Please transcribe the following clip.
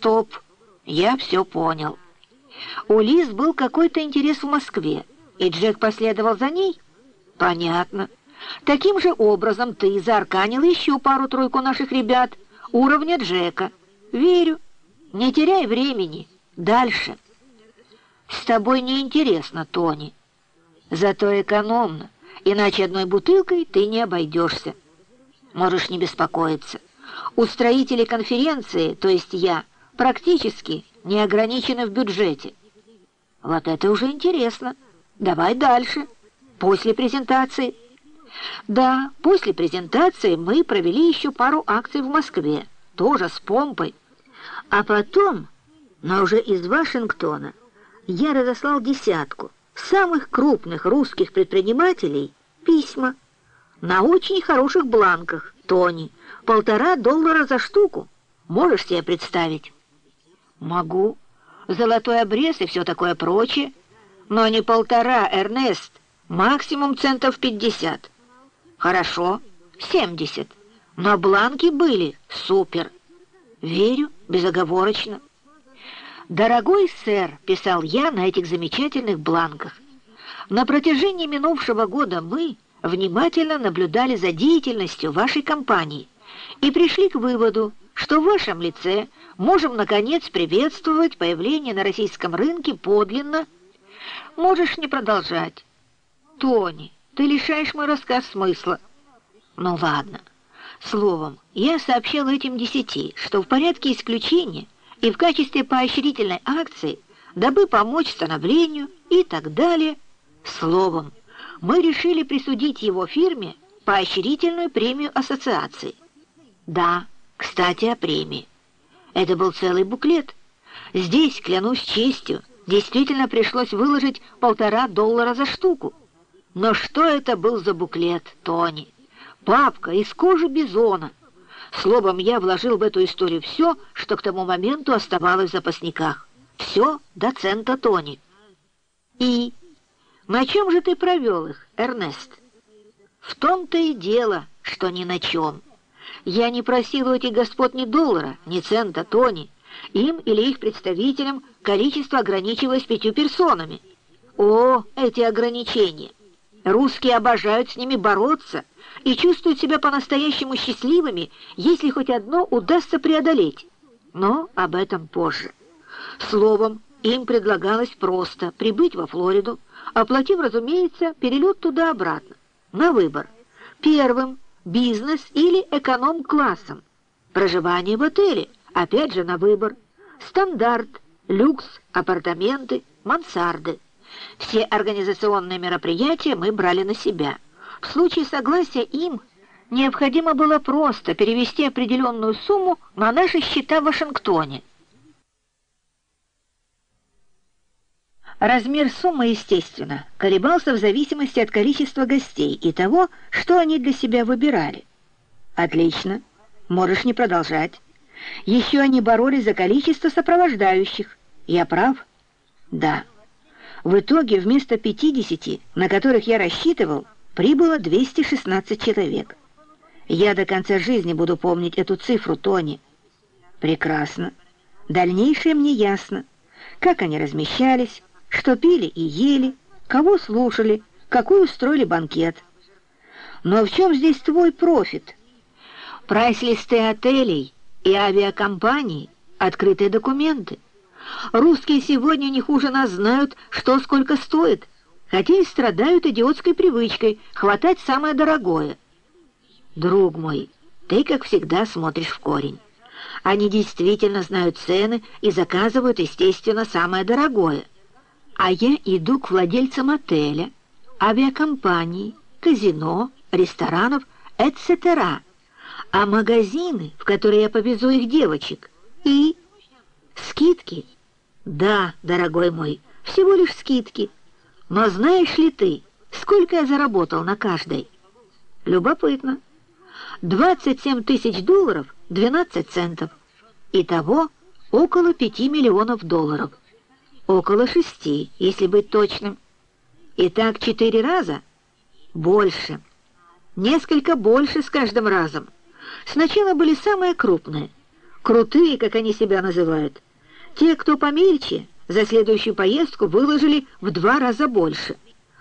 стоп, я все понял. У Лиз был какой-то интерес в Москве, и Джек последовал за ней? Понятно. Таким же образом ты заарканил еще пару-тройку наших ребят уровня Джека. Верю. Не теряй времени. Дальше. С тобой неинтересно, Тони. Зато экономно, иначе одной бутылкой ты не обойдешься. Можешь не беспокоиться. Устроители конференции, то есть я, практически не ограничены в бюджете. Вот это уже интересно. Давай дальше. После презентации. Да, после презентации мы провели еще пару акций в Москве, тоже с помпой. А потом, но уже из Вашингтона, я разослал десятку самых крупных русских предпринимателей письма на очень хороших бланках, Тони, полтора доллара за штуку. Можешь себе представить? Могу. Золотой обрез и все такое прочее. Но не полтора, Эрнест. Максимум центов пятьдесят. Хорошо, семьдесят. Но бланки были супер. Верю безоговорочно. «Дорогой сэр», — писал я на этих замечательных бланках, «на протяжении минувшего года мы внимательно наблюдали за деятельностью вашей компании и пришли к выводу, что в вашем лице можем, наконец, приветствовать появление на российском рынке подлинно. Можешь не продолжать. Тони, ты лишаешь мой рассказ смысла. Ну ладно. Словом, я сообщил этим десяти, что в порядке исключения и в качестве поощрительной акции, дабы помочь становлению и так далее, словом, мы решили присудить его фирме поощрительную премию ассоциации. Да, кстати, о премии. Это был целый буклет. Здесь, клянусь честью, действительно пришлось выложить полтора доллара за штуку. Но что это был за буклет, Тони? Папка из кожи бизона. Словом, я вложил в эту историю все, что к тому моменту оставалось в запасниках. Все до цента Тони. И на чем же ты провел их, Эрнест? В том-то и дело, что ни на чем. Я не просил у этих господ ни доллара, ни цента, Тони. Им или их представителям количество ограничивалось пятью персонами. О, эти ограничения! Русские обожают с ними бороться и чувствуют себя по-настоящему счастливыми, если хоть одно удастся преодолеть. Но об этом позже. Словом, им предлагалось просто прибыть во Флориду, оплатив, разумеется, перелет туда-обратно, на выбор. Первым – бизнес или эконом-классом. Проживание в отеле, опять же на выбор. Стандарт, люкс, апартаменты, мансарды. Все организационные мероприятия мы брали на себя. В случае согласия им необходимо было просто перевести определенную сумму на наши счета в Вашингтоне – Размер суммы, естественно, колебался в зависимости от количества гостей и того, что они для себя выбирали. Отлично, можешь не продолжать. Еще они боролись за количество сопровождающих. Я прав? Да. В итоге вместо 50, на которых я рассчитывал, прибыло 216 человек. Я до конца жизни буду помнить эту цифру, Тони. Прекрасно. Дальнейшее мне ясно. Как они размещались, что пили и ели, кого слушали, какой устроили банкет. Но в чем здесь твой профит? Прайс-листы отелей и авиакомпаний, открытые документы. Русские сегодня не хуже нас знают, что сколько стоит, хотя и страдают идиотской привычкой хватать самое дорогое. Друг мой, ты, как всегда, смотришь в корень. Они действительно знают цены и заказывают, естественно, самое дорогое а я иду к владельцам отеля, авиакомпаний, казино, ресторанов, etc. А магазины, в которые я повезу их девочек, и... Скидки? Да, дорогой мой, всего лишь скидки. Но знаешь ли ты, сколько я заработал на каждой? Любопытно. 27 тысяч долларов, 12 центов. Итого около 5 миллионов долларов. Около шести, если быть точным. И так четыре раза? Больше. Несколько больше с каждым разом. Сначала были самые крупные. Крутые, как они себя называют. Те, кто помельче, за следующую поездку выложили в два раза больше —